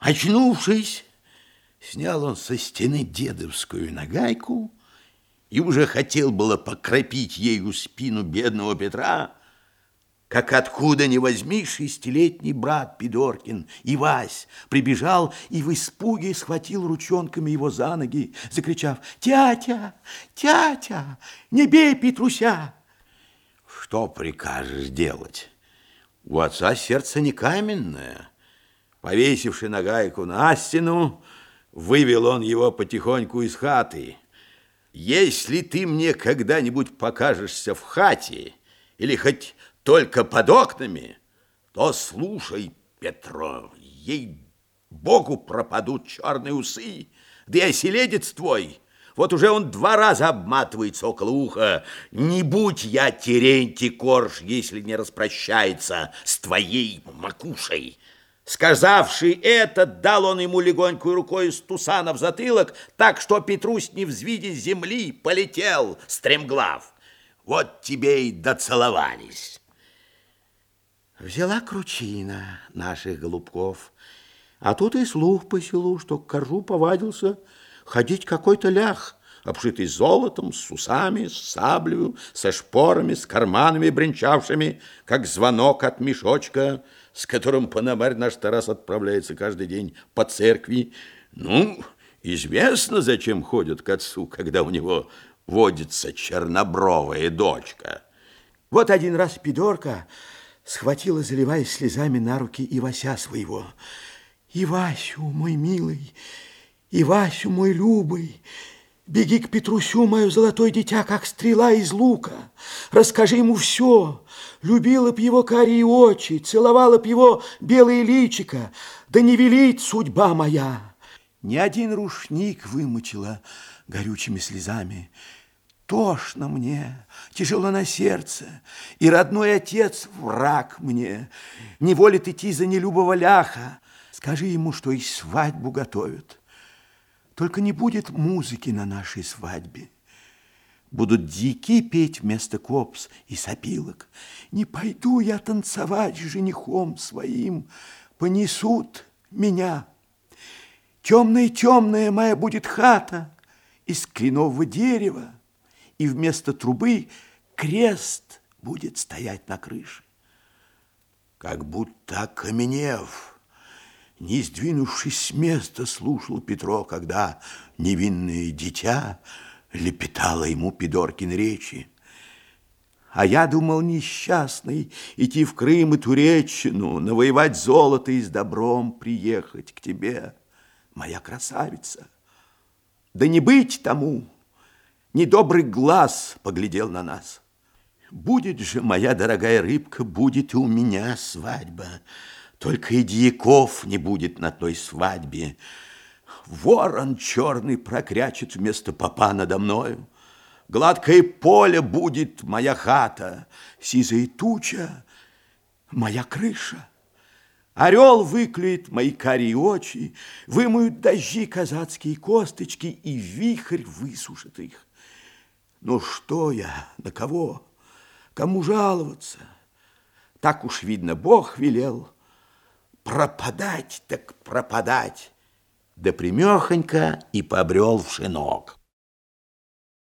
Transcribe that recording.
Очнувшись, снял он со стены дедовскую нагайку и уже хотел было покропить ею спину бедного Петра, как откуда ни возьми шестилетний брат Пидоркин, Ивась, прибежал и в испуге схватил ручонками его за ноги, закричав «Тятя! Тятя! Не бей Петруся!» Что прикажешь делать? У отца сердце не каменное. Повесивши нагайку на стену, вывел он его потихоньку из хаты. Если ты мне когда-нибудь покажешься в хате или хоть только под окнами, то слушай, Петро, ей Богу пропадут черные усы, да и оселедец твой. Вот уже он два раза обматывается около уха. Не будь я Терентий Корж, если не распрощается с твоей макушей. Сказавший это, дал он ему легонькую рукой из тусана в затылок, так что Петрусь, не взвидя земли, полетел стремглав. Вот тебе и доцеловались. Взяла кручина наших голубков, а тут и слух по селу, что к коржу повадился ходить какой-то лях, обшитый золотом, с усами, с саблею, со шпорами, с карманами бренчавшими, как звонок от мешочка, с которым Пономарь наш Тарас отправляется каждый день по церкви. Ну, известно, зачем ходят к отцу, когда у него водится чернобровая дочка. Вот один раз Пидорка схватила, заливаясь слезами на руки Ивася своего. «Ивасю, мой милый, Ивасю, мой любый, беги к Петрусю, мое золотое дитя, как стрела из лука. Расскажи ему все, любила б его карие очи, целовала б его белые личико, да не велит судьба моя. Ни один рушник вымочила горючими слезами. Тошно мне, тяжело на сердце, и родной отец враг мне. Не волит идти за нелюбого ляха. Скажи ему, что и свадьбу готовят. Только не будет музыки на нашей свадьбе. Будут дики петь вместо копс и сопилок. Не пойду я танцевать с женихом своим, понесут меня. Темная-темная моя будет хата из кленового дерева, и вместо трубы крест будет стоять на крыше. Как будто окаменев, не сдвинувшись с места, слушал Петро, когда невинное дитя лепетала ему Пидоркин речи. А я думал несчастный идти в Крым и Туреччину, навоевать золото и с добром приехать к тебе, моя красавица. Да не быть тому, недобрый глаз поглядел на нас. Будет же, моя дорогая рыбка, будет и у меня свадьба, только и дьяков не будет на той свадьбе, Ворон черный прокрячет вместо попа надо мною. Гладкое поле будет моя хата, Сизая туча моя крыша. Орел выклюет мои карие очи, Вымоют дожди казацкие косточки, И вихрь высушит их. Но что я, на кого, кому жаловаться? Так уж, видно, Бог велел пропадать так пропадать да примехонько и побрел в шинок.